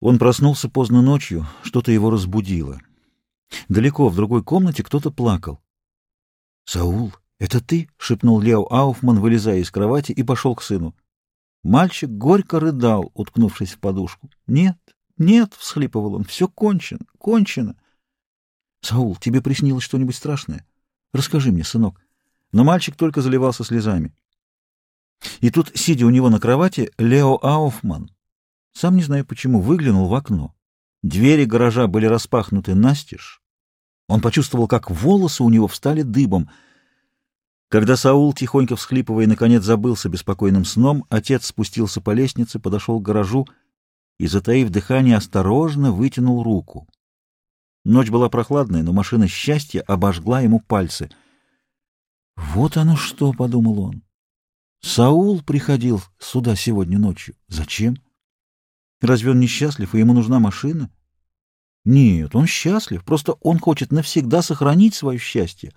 Он проснулся поздно ночью, что-то его разбудило. Далеко, в другой комнате, кто-то плакал. — Саул, это ты? — шепнул Лео Ауфман, вылезая из кровати, и пошел к сыну. Мальчик горько рыдал, уткнувшись в подушку. — Нет, нет, — всхлипывал он, — все кончено, кончено. — Саул, тебе приснилось что-нибудь страшное? Расскажи мне, сынок. Но мальчик только заливался слезами. И тут, сидя у него на кровати, Лео Ауфман сам не знаю почему, выглянул в окно. Двери гаража были распахнуты настежь. Он почувствовал, как волосы у него встали дыбом. Когда Саул, тихонько всхлипывая, наконец забылся беспокойным сном, отец спустился по лестнице, подошел к гаражу и, затаив дыхание, осторожно вытянул руку. Ночь была прохладная, но машина счастья обожгла ему пальцы. «Вот оно что!» — подумал он. «Саул приходил сюда сегодня ночью. Зачем?» Разве он несчастлив, и ему нужна машина? Нет, он счастлив, просто он хочет навсегда сохранить свое счастье.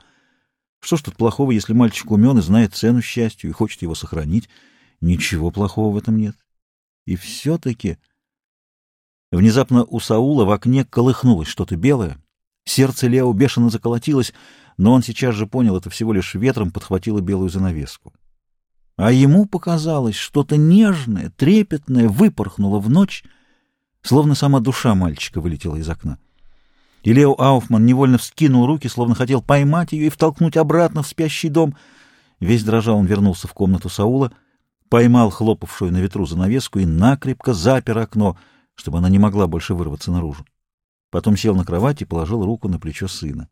Что ж тут плохого, если мальчик умен и знает цену счастью и хочет его сохранить? Ничего плохого в этом нет. И все-таки... Внезапно у Саула в окне колыхнулось что-то белое. Сердце Лео бешено заколотилось, но он сейчас же понял, это всего лишь ветром подхватило белую занавеску. А ему показалось, что-то нежное, трепетное выпорхнуло в ночь, словно сама душа мальчика вылетела из окна. И Лео Ауфман невольно вскинул руки, словно хотел поймать ее и втолкнуть обратно в спящий дом. Весь дрожа он вернулся в комнату Саула, поймал хлопавшую на ветру занавеску и накрепко запер окно, чтобы она не могла больше вырваться наружу. Потом сел на кровать и положил руку на плечо сына.